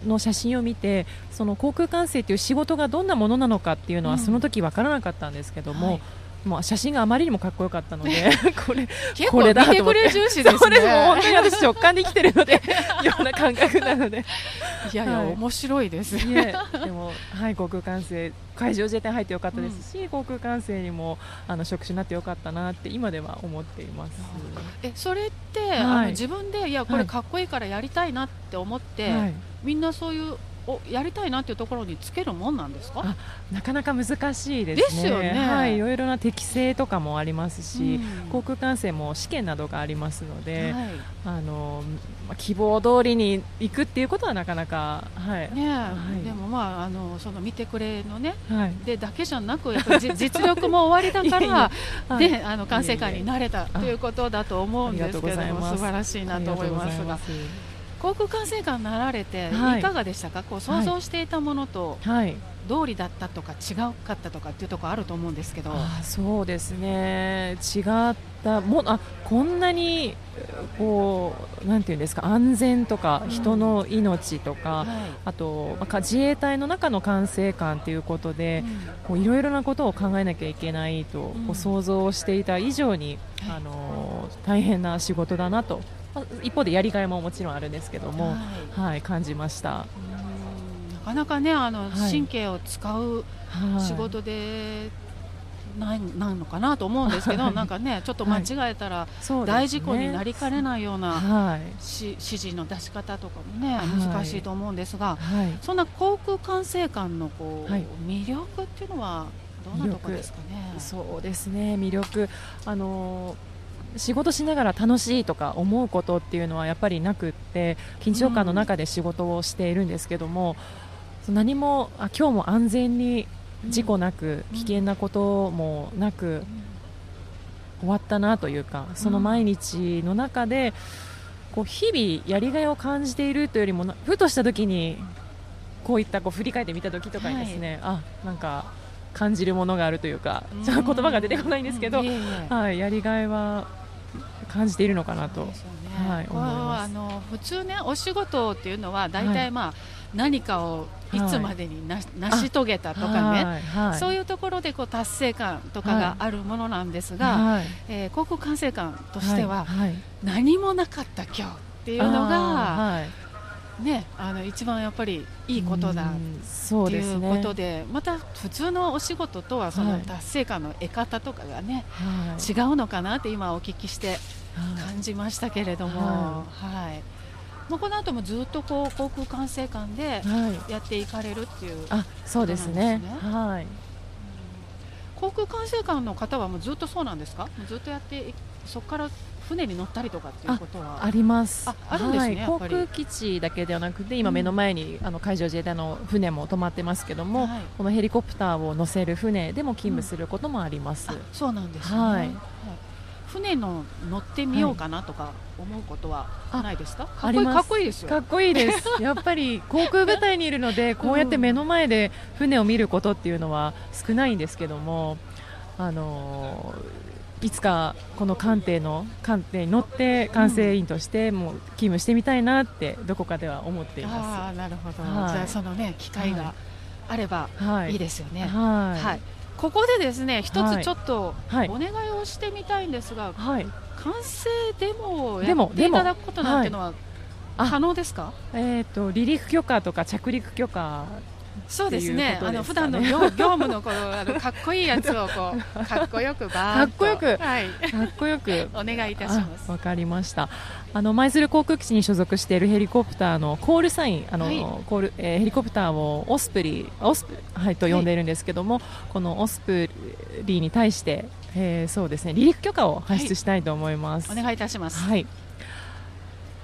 S3: の写真を見てその航空管制という仕事がどんなものなのかっていうのは、
S1: うん。
S3: その時わからなかったんですけども、
S1: はい
S3: もう写真があまりにもかっこよかったので これ
S1: 結構
S3: これだと思って。
S1: れ重視です
S3: それもう本
S1: ね。
S3: 当に私直感で生きてるのでような感覚なので。
S1: いやいや、
S3: はい。
S1: 面白いです。
S3: いえでも、はい、航空管制海上自衛隊入ってよかったですし、航空管制にもあの職種になってよかったなって今では思っています。
S1: えそれって、
S3: い。
S1: あの自分でいやこ
S3: はい。
S1: れかっこいいからやりたいなって思って、
S3: はい。
S1: みんなそういうおやりたいなっていうところにつけるもんなんですか？
S3: あなかなか難しいですね。
S1: よね。
S3: はい、いろいろな適性とかもありますし、
S1: うん。
S3: 航空管制も試験などがありますので、
S1: はい。
S3: あのまあ希望通りに行くっていうことはなかなか、はい、
S1: ねえ、
S3: はい。
S1: でもまああのその見てくれのね
S3: はい、
S1: でだけじゃなくやっぱ 実力も終わりだから
S3: はい。
S1: であの管制官になれたということだと思うんですけども素晴らしいなと思いますが航空管制官になられて
S3: はい。
S1: いかがでしたか、こう想像していたものと
S3: はい、
S1: 通りだったとか違かったとかっていうところあると思うんですけど。
S3: あそうですね、違った。もあこんなにこうなんていうんですか？安全とか
S1: うん。
S3: 人の命とか、
S1: はい。
S3: あと、まあか自衛隊の中の管制官ということで、
S1: うん。
S3: こういろいろなことを考えなきゃいけないと、
S1: うん。
S3: こう想像していた以上に、
S1: はい。
S3: あの大変な仕事だなと、まあ一方でやりがいももちろんあるんですけども、
S1: はい。
S3: はい、感じました。
S1: うん。なかなかねあの、
S3: はい。
S1: 神経を使う
S3: はい。
S1: 仕事でないなんのかなと思うんですけど、
S3: はい。
S1: なんかねちょっと間違えたら大事故になりかねないような指示の出し方とかもね
S3: はい。
S1: 難しいと思うんですが、
S3: はい、
S1: そんな航空管制官のこう、
S3: はい。
S1: 魅力っていうのはどんなところですかね？
S3: そうですね。魅力。あの仕事しながら楽しいとか思うことっていうのはやっぱりなくって緊張感の中で仕事をしているんですけども、何もあ今日も安全に事故なく、
S1: うん。
S3: 危険なこともなく終わったなというかその毎日の中でこう日々やりがいを感じているというよりもなふとした時にこういったこう振り返ってみた時とかにですね、あなんか感じるものがあるというか、
S1: うん。
S3: 言葉が出てこないんですけど、
S1: いえいえ。
S3: はい、やりがいは感じているのかなと。
S1: ね。
S3: はい
S1: これ
S3: 思います。
S1: はあの普通ねお仕事っていうのは大
S3: はい。
S1: 体まあ、何かをいつまでにな,、成し遂げたとかね、
S3: はい。はい、
S1: そういうところでこう達成感とかがあるものなんですが、
S3: はい、
S1: えー航空管制官としては、
S3: はい。はい。
S1: 何もなかった今日っていうの
S3: あ
S1: が、
S3: ーはい。
S1: ね、あの一番やっぱりいいことだ
S3: うんそ
S1: っていうことでまた普通のお仕事とはその
S3: はい。
S1: 達成感の得方とかがね、
S3: はい。
S1: 違うのかなって今お聞きして
S3: はい
S1: 感じましたけれども、
S3: は
S1: はい。もうこの後もずっとこう航空管制官で
S3: はい。
S1: やっていかれるっていう
S3: あそうですね。はい。
S1: 航空管制官の方はもうずっとそうなんですか？ずっとやっていそこから船に乗ったりとかっていうことは。
S3: あります。
S1: ああるんですね
S3: はい、航空基地だけではなくて今
S1: うん。
S3: 目の前に、あの海上自衛隊の船も止まってますけども、
S1: はい。
S3: このヘリコプターを乗せる船でも勤務することもあります、
S1: あそうなんですね、
S3: はい
S1: 船の乗ってみようかなとか思うことは
S3: あ
S1: ないですか、かっこいかっこいいですよ。
S3: かっこいいです。やっぱり航空部隊にいるのでこうやって目の前で船を見ることっていうのは少ないんですけどもあのーいつかこの艦艇の艦艇に乗って管制員としてもう勤務してみたいなってどこかでは思っていま
S1: あーなるほど、
S3: はい。
S1: じゃあそのね機会があれば
S3: い
S1: いですよね。
S3: はい。
S1: はいここでですね一
S3: はい
S1: つちょっと
S3: はい
S1: お願いをしてみたいんですが、
S3: はい。
S1: 完成デモをやっていただくことなんていうのは
S3: あ
S1: 可能ですか？
S3: えっ、と離陸許可とか着陸許可
S1: そうですね。
S3: すかね
S1: あの普段の業業務のこのあのかっこいいやつをこう かっこよくバーンと
S3: かっこよく
S1: はい
S3: かっこよく
S1: お願いいたします
S3: あ。わかりました。あの舞鶴航空基地に所属しているヘリコプターのコールサイン、あの、
S1: はい
S3: コール、えーヘリコプターをオスプリー、オスプはいと呼んでいるんですけども、このオスプリーに対して、えーそうですね離陸許可を発出したいと思います。
S1: お願いいたします。
S3: はい。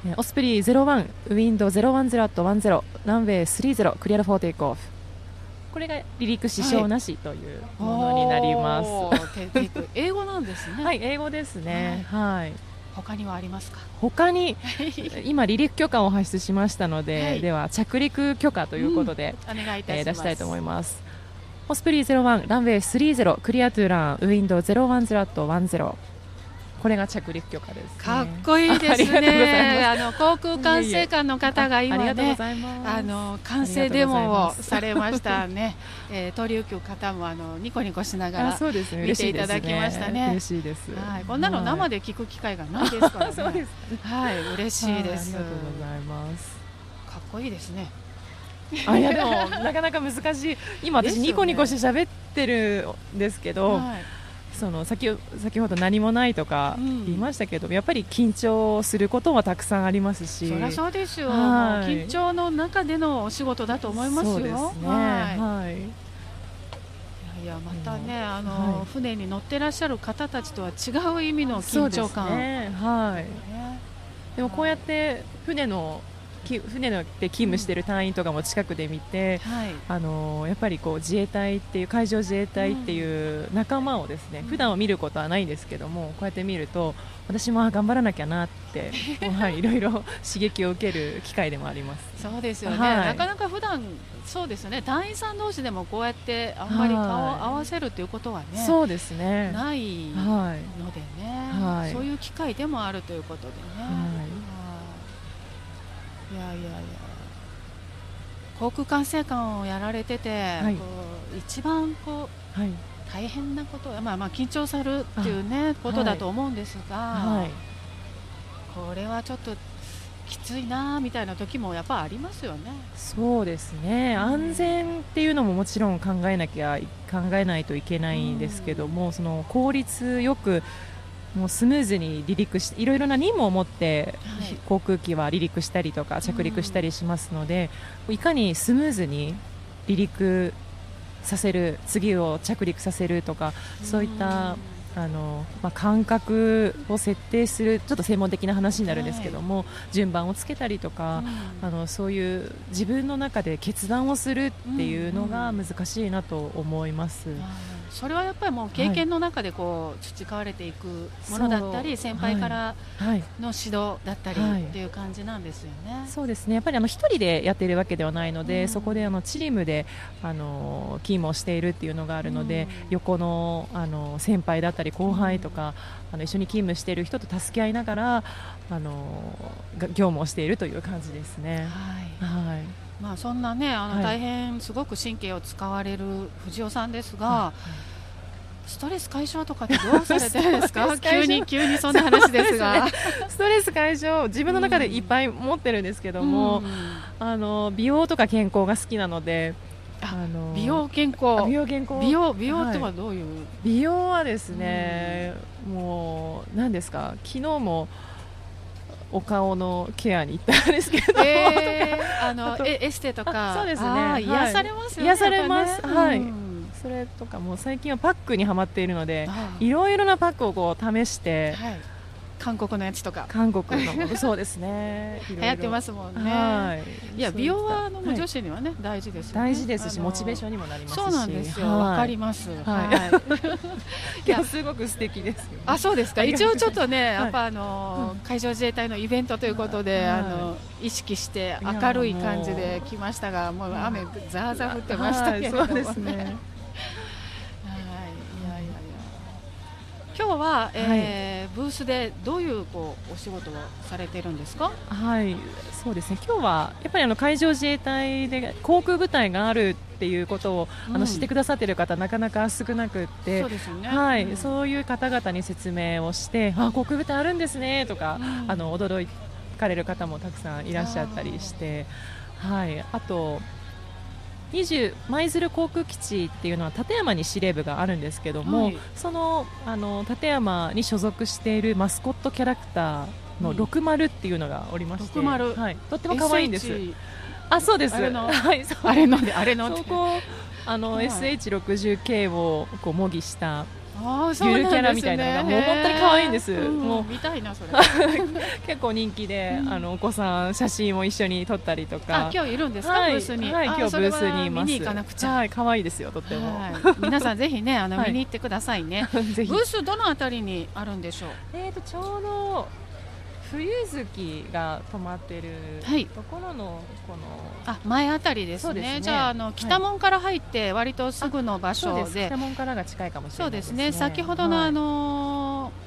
S3: えー Osprey 01 wind 010 at 10ランウェイ30 cleared for takeoff。これが離陸支障なしというものになります。
S1: 英語なんですね。
S3: はい、英語ですね。はい
S1: 他にはありますか？
S3: 他に今、離陸許可を発出しましたので、
S1: はい
S3: では着陸許可ということで、
S1: お願いいたします。
S3: えー出したいと思います。オスプリー01ランウェイ30クリアトゥーランウィンドウ010アット10これが着陸許可です、ね、
S1: かっこいいですね。
S3: ま
S1: あの航空管制官の方が今ね。あの完成デモをされま
S3: し
S1: したね、えー、鳥行く方もあのニコニコしながら、
S3: あそうですね。
S1: 見ていただきましたね。
S3: 嬉しいです。
S1: はい、こんなの生
S3: で
S1: で聞く機会がないですからね。
S3: そうです。
S1: はい、嬉しいです。
S3: はありがとうございます。
S1: かっこいいですね。
S3: あいやでもなかなか難しい。今私ニコニコして喋ってるんですけど、
S1: はい、
S3: その先ほ先ほど何もないとか
S1: うん
S3: 言いましたけど、やっぱり緊張することはたくさんありますし、
S1: そりゃそうですよ。
S3: はい
S1: 緊張の中でのお仕事だと思いますよ。
S3: そうですね、
S1: はい。
S3: はい、
S1: いやまたね、あの、
S3: はい
S1: 船に乗ってらっしゃる方たちとは違う意味の緊張感。
S3: ね、はい。
S1: ね
S3: でもこうやって船のき船ので勤務している隊員とかも近くで見て、
S1: はい。
S3: あのーやっぱりこう自衛隊っていう海上自衛隊っていう仲間をですね、
S1: うん
S3: 普段は見ることはないんですけどもこうやって見ると私もあ頑張らなきゃなって、はい、いろいろ 刺激を受ける機会でもあります。
S1: そうですよね、
S3: はい
S1: なかなか普段そうですよね隊員さん同士でもこうやってあんまり顔を
S3: はい
S1: 合わせるということはね、
S3: そうですね。は
S1: ない
S3: い。
S1: のでね、
S3: はい
S1: そういう機会でもあるということでね。はいいやいやいや航空管制官をやられてて、
S3: はい
S1: こう一番こう
S3: はい。
S1: 大変なこと、まあ、まあ緊張されるっていうねことだと思うんですが、
S3: はい。
S1: これはちょっときついなみたいな時もやっぱありますよね。
S3: そうですね安全っていうのももちろん考えなきゃ考えないといけないんですけども、その効率よくもうスムーズに離陸しいろいろな任務を持って、
S1: はい。
S3: 航空機は離陸したりとか着陸したりしますので、いかにスムーズに離陸させる次を着陸させるとかそういったあの、まあ、感覚を設定するちょっと専門的な話になるんですけども、順番をつけたりとか、あのそういう自分の中で決断をするっていうのが
S1: うん
S3: 難しいなと思います。
S1: うんそれはやっぱりもう経験の中でこう培われていくものだったり、先輩から
S3: はい、
S1: の指導だったり
S3: はい。
S1: っていう感じなんですよね。
S3: そうですね。やっぱりあの一人でやっているわけではないので、
S1: うん。
S3: そこであのチームであの勤務をしているっていうのがあるので、
S1: うん。
S3: 横のあの先輩だったり後輩とか、あの一緒に勤務している人と助け合いながらあのが業務をしているという感じですね。
S1: はい。
S3: はい。
S1: まあ、そんなねあの、
S3: はい。
S1: 大変すごく神経を使われる藤尾さんですが、ストレス解消とかってどうされてるんです
S3: ス
S1: か急に急にそんな話ですが。
S3: ストレス解消自分の中でいっぱい持ってるんですけども、
S1: うん。
S3: あの美容とか健康が好きなので、
S1: あ
S3: の
S1: 美容健
S3: あ
S1: 康
S3: 美容健康？
S1: 美容美容と
S3: は
S1: はいどういう、
S3: 美容はですね、もう何ですか？昨日もお顔のケアに行ったんですけど、
S1: えー、あのえエステとか。
S3: あそうですね。
S1: 癒されますよね
S3: 癒されます。
S1: ね。
S3: はい。
S1: うん。
S3: それとかもう最近はパックにはまっているので
S1: あ
S3: いろいろなパックをこう試して
S1: はい、韓国のやつとか。
S3: 韓国のもそうですね。流
S1: 流行ってますもんね。
S3: はい。
S1: いや美容はあの
S3: はい
S1: 女子にはね、大事ですよね。
S3: 大事ですしモチベーションにもなりますし。
S1: そうなんですよ。
S3: はい。
S1: わ、かります。
S3: はい。
S1: はい。
S3: いやすごく素敵ですよ
S1: あ、そうですか。一応ちょっとね、
S3: い。
S1: やっぱあのー海上自衛隊のイベントということで、
S3: はい。
S1: あの意識して明るい感じで来ましたが、もう雨ザーザー降ってましたけれど
S3: そうですね
S1: 今日は、えーブースでどういうこうお仕事をされているんですか？
S3: はい、そうですね。今日はやっぱりあの海上自衛隊で航空部隊があるっていうことを、あ
S1: うん。
S3: の知ってくださっている方なかなか少なくって
S1: そう。ですよね。
S3: はい、
S1: うん。
S3: そういう方々に説明をして、あ、航空部隊あるんですねとか、
S1: うん。
S3: あの驚かれる方もたくさんいらっしゃったりして、はい、あと。20舞鶴航空基地っていうのは立山に司令部があるんですけども、
S1: はい。
S3: そのあの立山に所属しているマスコットキャラクターの
S1: うん。
S3: 60っていうのがおりまして、
S1: 60
S3: はい、とっても可愛いんです。
S1: SH
S3: あ、そうです。
S1: あれの。
S3: はい、
S1: あれのであれので
S3: そこあの、
S1: はい。
S3: SH60K をこう模擬したゆるキャラみたいなのがもう本当に可愛いんです。もう。
S1: 見たいなそれ。
S3: 結構人気で、
S1: うん。
S3: あのお子さん写真を一緒に撮ったりとか。
S1: あ今日いるんですか、
S3: はい、
S1: ブースに、
S3: はい、
S1: あ
S3: 今日ブースにいます。
S1: 見に行かなくちゃ、
S3: はい可愛いですよとっても、
S1: はい。皆さんぜひねあの、
S3: はい。
S1: 見に行ってくださいね。
S3: ぜひ。
S1: ブースどのあたりにあるんでしょう？
S3: えーとちょうど冬月が止まってる
S1: はい。
S3: ところのこの、
S1: あ前あたりですね。
S3: ね。
S1: じゃああの北門から入って割とすぐの場所で,、
S3: です。北門からが近いかもしれないですすね。
S1: ね先ほどの
S3: はい
S1: あのー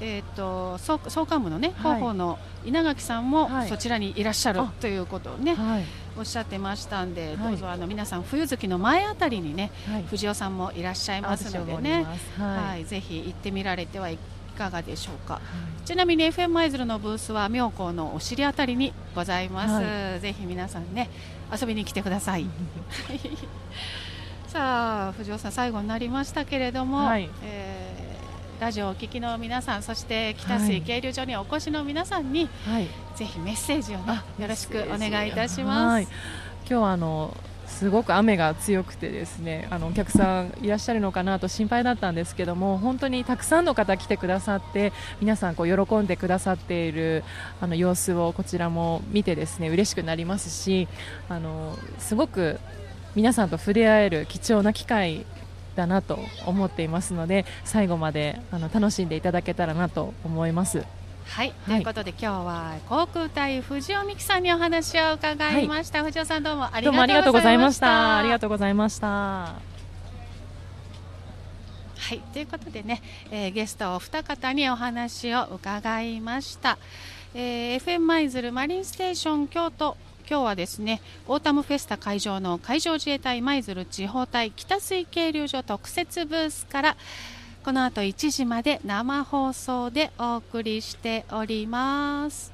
S1: えっ、と総総監部のね
S3: はい。
S1: 広報の稲垣さんも
S3: はい。
S1: そちらにいらっしゃる
S3: あ。
S1: ということをね、
S3: はい。
S1: おっしゃってましたんで、
S3: はい。
S1: どうぞあの皆さん冬月の前あたりにね
S3: はい。
S1: 藤尾さんもいらっしゃいますのでね。は、
S3: はい。い
S1: ぜひ行ってみられてはいかがでしょうか？
S3: はい。
S1: ちなみに FM 舞鶴のブースは妙高のお尻あたりにございます、
S3: は
S1: ぜひ皆さんね遊びに来てください。さあ藤尾さん最後になりましたけれども、
S3: はい。
S1: えーラジオをお聞きの皆さんそして北
S3: はい。
S1: 水渓流場にお越しの皆さんに、
S3: はい。
S1: ぜひメッセージをね
S3: あ
S1: よろしくお願いいたします、
S3: はい。今日はあのすごく雨が強くてですねあのお客さんいらっしゃるのかなと心配だったんですけども本当にたくさんの方来てくださって皆さんこう喜んでくださっているあの様子をこちらも見てですね嬉しくなりますしあのすごく皆さんと触れ合える貴重な機会だなと思っていますので最後まであの楽しんでいただけたらなと思います。
S1: はい、ということで今日は航空隊藤尾美希さんにお話を伺いました、藤尾さんどうもあり
S3: が
S1: がとうご
S3: ざいまし。
S1: た。
S3: ありがとうございました。
S1: はい、ということでね、えーゲストお二方にお話を伺いました、えー FM 舞鶴マリンステーション京都。今日はですねオータムフェスタ会場の海上自衛隊舞鶴地方隊北吸係留所特設ブースからこの後1時まで生放送でお送りしております。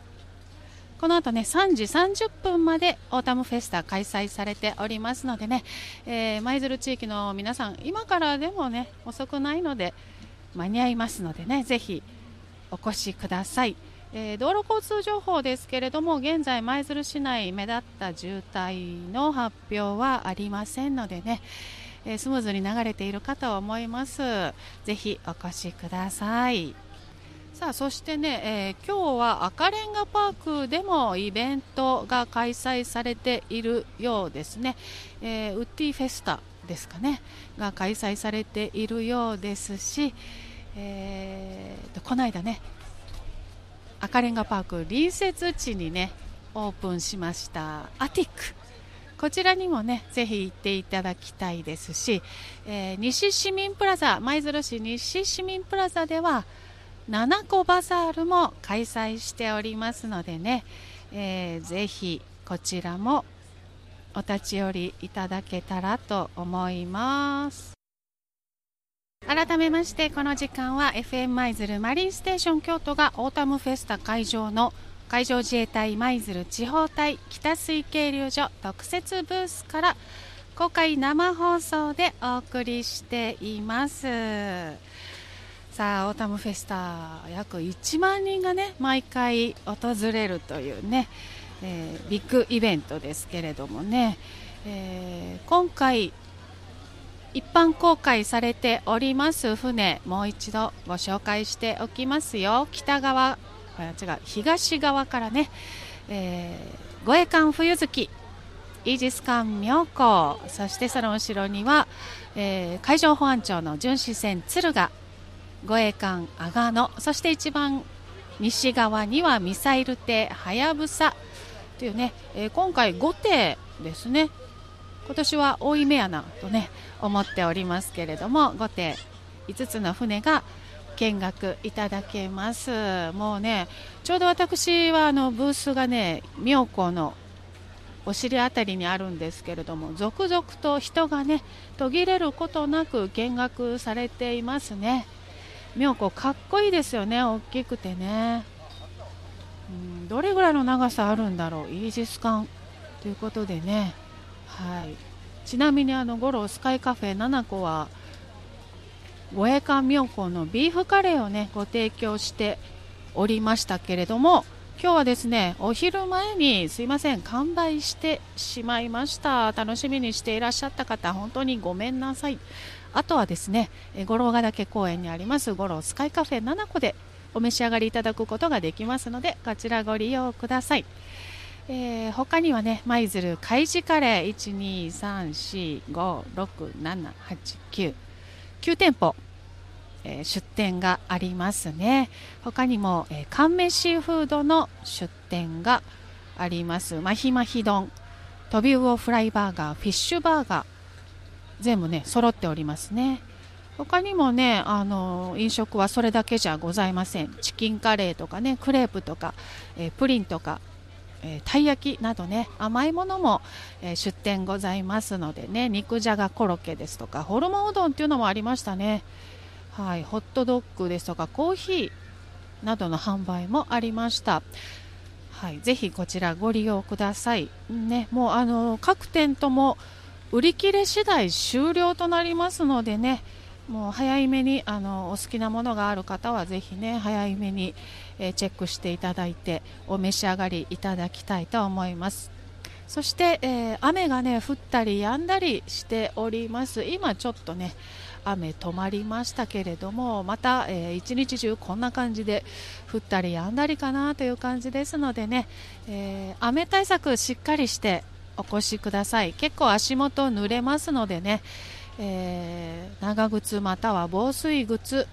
S1: この後ね3時30分までオータムフェスタ開催されておりますのでねえー舞鶴地域の皆さん今からでもね遅くないので間に合いますのでねぜひお越しください、えー道路交通情報ですけれども現在舞鶴市内目立った渋滞の発表はありませんのでね、えースムーズに流れているかと思います。ぜひお越しください。さあそしてね、えー今日は赤レンガパークでもイベントが開催されているようですね、えーウッディフェスタですかね。が開催されているようですし、えーとこの間ね赤レンガパーク隣接地にねオープンしましたアティック。こちらにもねぜひ行っていただきたいですし、えー西市民プラザ舞鶴市西市民プラザでは七個バザールも開催しておりますのでね、えーぜひこちらもお立ち寄りいただけたらと思います。改めましてこの時間は FM 舞鶴マリンステーション京都がオータムフェスタ会場の海上自衛隊舞鶴地方隊北水渓流所特設ブースから公開生放送でお送りしています。さあオータムフェスタ約1万人がね毎回訪れるというね、えービッグイベントですけれどもね、えー今回一般公開されております船もう一度ご紹介しておきますよ。北側違う東側からね、えー護衛艦冬月。イージス艦妙高。そしてその後ろには、えー海上保安庁の巡視船敦賀護衛艦阿賀野。そして一番西側にはミサイル艇はやぶさというね、えー今回5艇ですね。今年は多い目やなとね思っておりますけれども5艇5つの船が、見学いただけますもうねちょうど私はあのブースがね妙高のお尻あたりにあるんですけれども続々と人がね途切れることなく見学されていますね妙高かっこいいですよね大きくてねうんどれぐらいの長さあるんだろうイージス艦ということでねはいちなみにあの五郎スカイカフェ7個は護衛艦妙高のビーフカレーをねご提供しておりましたけれども今日はですねお昼前にすいません完売してしまいました。楽しみにしていらっしゃった方本当にごめんなさい。あとはですね五郎ヶ岳公園にあります五郎スカイカフェ7個でお召し上がりいただくことができますのでこちらご利用ください、えー、他にはね舞鶴海事カレー123456789 9 9店舗えー、出店がありますね。他にも、えー、乾飯シーフードの出店があります。マヒマヒ丼トビウオフライバーガーフィッシュバーガー全部ね揃っておりますね。他にもねあの飲食はそれだけじゃございません。チキンカレーとかねクレープとか、えー、プリンとかえー、たい焼きなどね甘いものも、えー、出店ございますのでね肉じゃがコロッケですとかホルモンうどんっていうのもありましたねはい、ホットドッグですとかコーヒーなどの販売もありました。はい、ぜひこちらご利用ください。ね、もうあの各店とも売り切れ次第終了となりますのでね、もう早いめにあのお好きなものがある方はぜひね早いめに、えー、チェックしていただいてお召し上がりいただきたいと思います。そして、えー、雨がね降ったり止んだりしております。今ちょっとね雨止まりましたけれどもまた、えー、一日中こんな感じで降ったりやんだりかなという感じですのでね、えー、雨対策しっかりしてお越しください結構足元濡れますのでね、えー、長靴または防水靴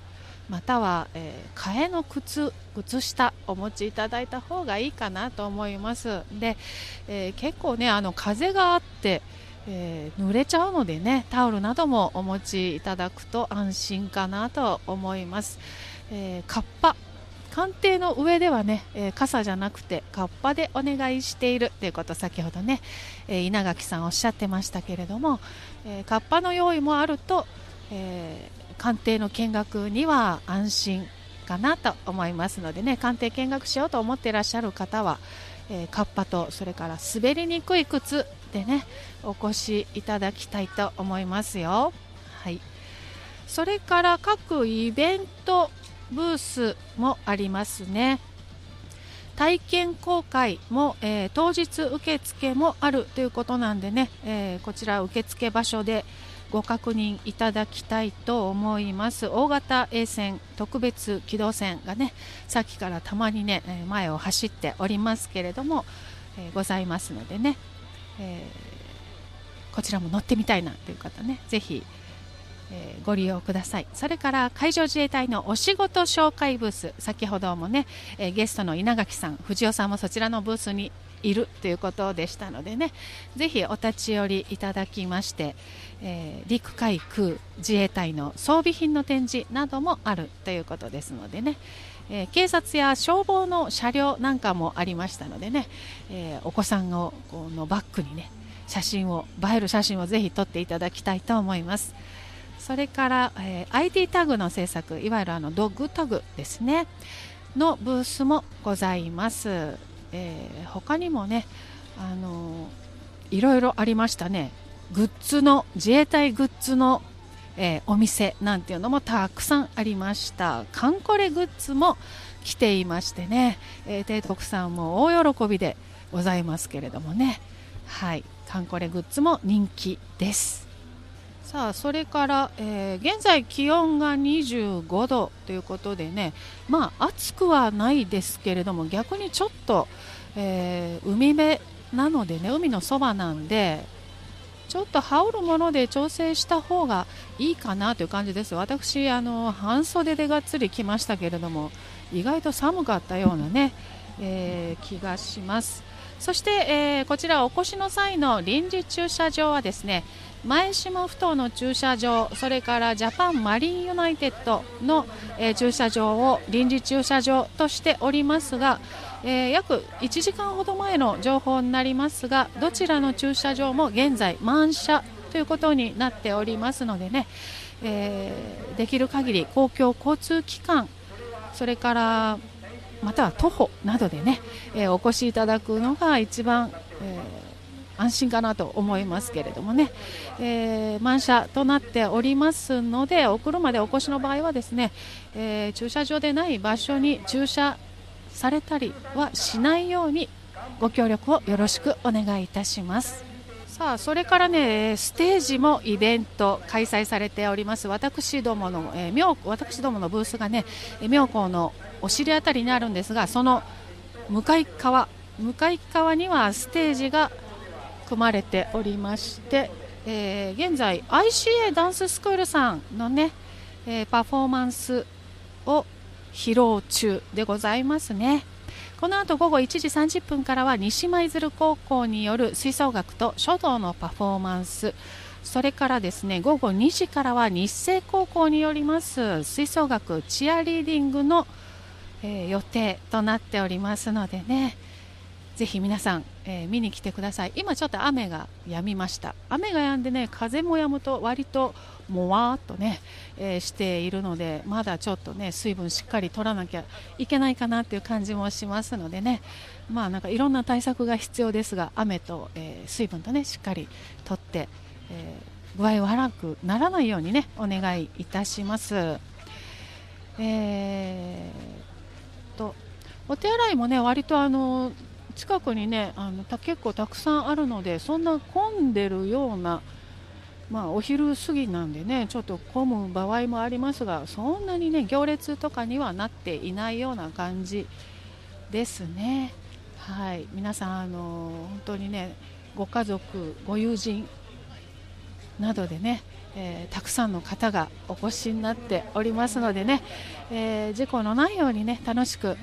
S1: または、えー、替えの靴靴下お持ちいただいた方がいいかなと思います。で、えー、結構ねあの風があってえー、濡れちゃうのでねタオルなどもお持ちいただくと安心かなと思います、えー、カッパ官邸の上ではね、えー、傘じゃなくてカッパでお願いしているということ先ほどね、え稲垣さんおっしゃってましたけれども、えカッパの用意もあると、え官邸の見学には安心かなと思いますのでね官邸見学しようと思っていらっしゃる方は、えカッパとそれから滑りにくい靴でねお越しいただきたいと思いますよ。はいそれから各イベントブースもありますね。体験公開も、えー、当日受付もあるということなんでね、えー、こちら受付場所でご確認いただきたいと思います。大型 A 線特別機動線がねさっきからたまにね前を走っておりますけれども、えー、ございますのでねえ、こちらも乗ってみたいなという方ねぜひ、え、ご利用ください。それから海上自衛隊のお仕事紹介ブース。先ほどもね、え、ゲストの稲垣さん藤尾さんもそちらのブースにいるということでしたのでねぜひお立ち寄りいただきまして、えー、陸海空自衛隊の装備品の展示などもあるということですのでね、えー、警察や消防の車両なんかもありましたのでね、えー、お子さんをこのバッグにね写真を映える写真をぜひ撮っていただきたいと思います。それから、えー、ID タグの制作いわゆるあのドッグタグですねのブースもございます、えー、他にもねあのいろいろありましたね。グッズの自衛隊グッズのえー、お店なんていうのもたくさんありました。カンコレグッズも来ていましてね、えー、提督さんも大喜びでございますけれどもね。はい。カンコレグッズも人気です。さあそれから、えー、現在気温が25度ということでねまあ暑くはないですけれども逆にちょっと、えー、海辺なのでね海のそばなんでちょっと羽織るもので調整した方がいいかなという感じです。私あの半袖でがっつり来ましたけれども意外と寒かったようなね、えー、気がします。そして、えー、こちらお越しの際の臨時駐車場はですね前島ふ頭の駐車場それからジャパンマリンユナイテッドの、えー、駐車場を臨時駐車場としておりますが、えー、約1時間ほど前の情報になりますがどちらの駐車場も現在満車ということになっておりますのでね、えー、できる限り公共交通機関それからまたは徒歩などでね、えー、お越しいただくのが一番、えー、安心かなと思いますけれどもね、えー、満車となっておりますのでお車でお越しの場合はですね、え駐車場でない場所に駐車されたりはしないようにご協力をよろしくお願いいたします。さあそれからねステージもイベント開催されております私どもの、えー、妙私どものブースがね妙高のお尻あたりにあるんですがその向かい側向かい側にはステージが組まれておりまして、えー、現在 ICA ダンススクールさんのね、えー、パフォーマンスを披露中でございますね。この後午後1時30分からは西舞鶴高校による吹奏楽と書道のパフォーマンス。それからですね午後2時からは日清高校によります吹奏楽チアリーディングの、えー、予定となっておりますのでね。ぜひ皆さん、えー、見に来てください。今ちょっと雨が止みました。雨が止んでね風も止むと割ともわーっとね、えー、しているのでまだちょっとね水分しっかり取らなきゃいけないかなっていう感じもしますのでね。まあなんかいろんな対策が必要ですが雨と、えー、水分とねしっかり取って、え具合悪くならないようにねお願いいたします。えーとお手洗いもね割とあの近くにねあの結構たくさんあるのでそんな混んでるような、まあ、お昼過ぎなんでねちょっと混む場合もありますがそんなにね行列とかにはなっていないような感じですね。はい、皆さんあの本当にねご家族ご友人などでね、えー、たくさんの方がお越しになっておりますのでね、えー、事故のないようにね楽しく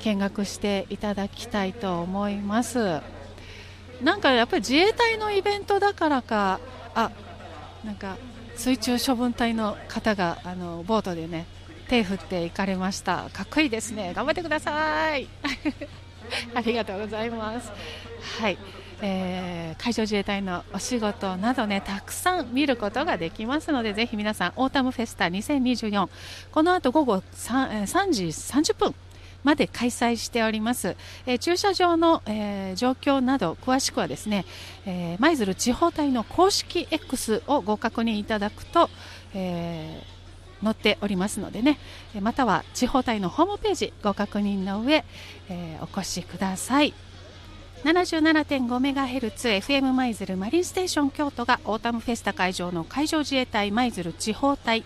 S1: 見学していただきたいと思います。なんかやっぱり自衛隊のイベントだからかあなんか水中処分隊の方があのボートでね手振って行かれました。かっこいいですね。頑張ってください。ありがとうございます。はい、えー、海上自衛隊のお仕事などねたくさん見ることができますのでぜひ皆さんオータムフェスタ2024この後午後 3, 3時30分まで開催しております、えー、駐車場の、えー、状況など詳しくはですね舞、えー、鶴地方隊の公式 X をご確認いただくと、えー、載っておりますのでね。または地方隊のホームページご確認の上、えー、お越しください。77.5MHz FM 舞鶴マリンステーション京都がオータムフェスタ会場の海上自衛隊舞鶴地方隊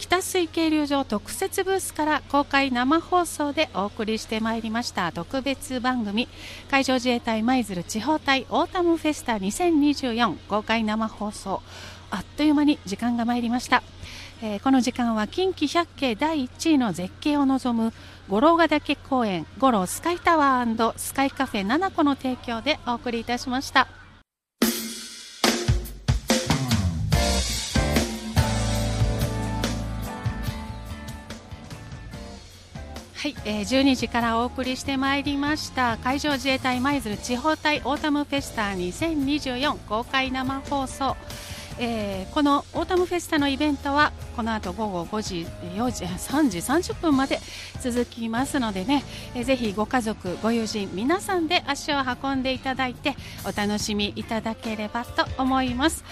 S1: 北水渓流場特設ブースから公開生放送でお送りしてまいりました。特別番組海上自衛隊舞鶴地方隊オータムフェスタ2024公開生放送。あっという間に時間が参りました、えー、この時間は近畿百景第1位の絶景を望む五郎ヶ岳公園五郎スカイタワースカイカフェ7個の提供でお送りいたしました。はい、えー、12時からお送りしてまいりました。海上自衛隊舞鶴地方隊オータムフェスタ2024公開生放送、えー、このオータムフェスタのイベントはこの後午後5時4時3時30分まで続きますのでね、えー、ぜひご家族ご友人皆さんで足を運んでいただいてお楽しみいただければと思います、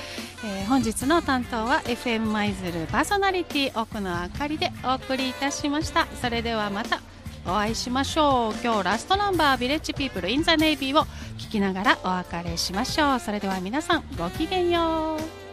S1: えー、本日の担当は FM 舞鶴パーソナリティ奥野あかりでお送りいたしました。それではまたお会いしましょう。今日ラストナンバービレッジピープルインザネイビーを聞きながらお別れしましょう。それでは皆さんごきげんよう。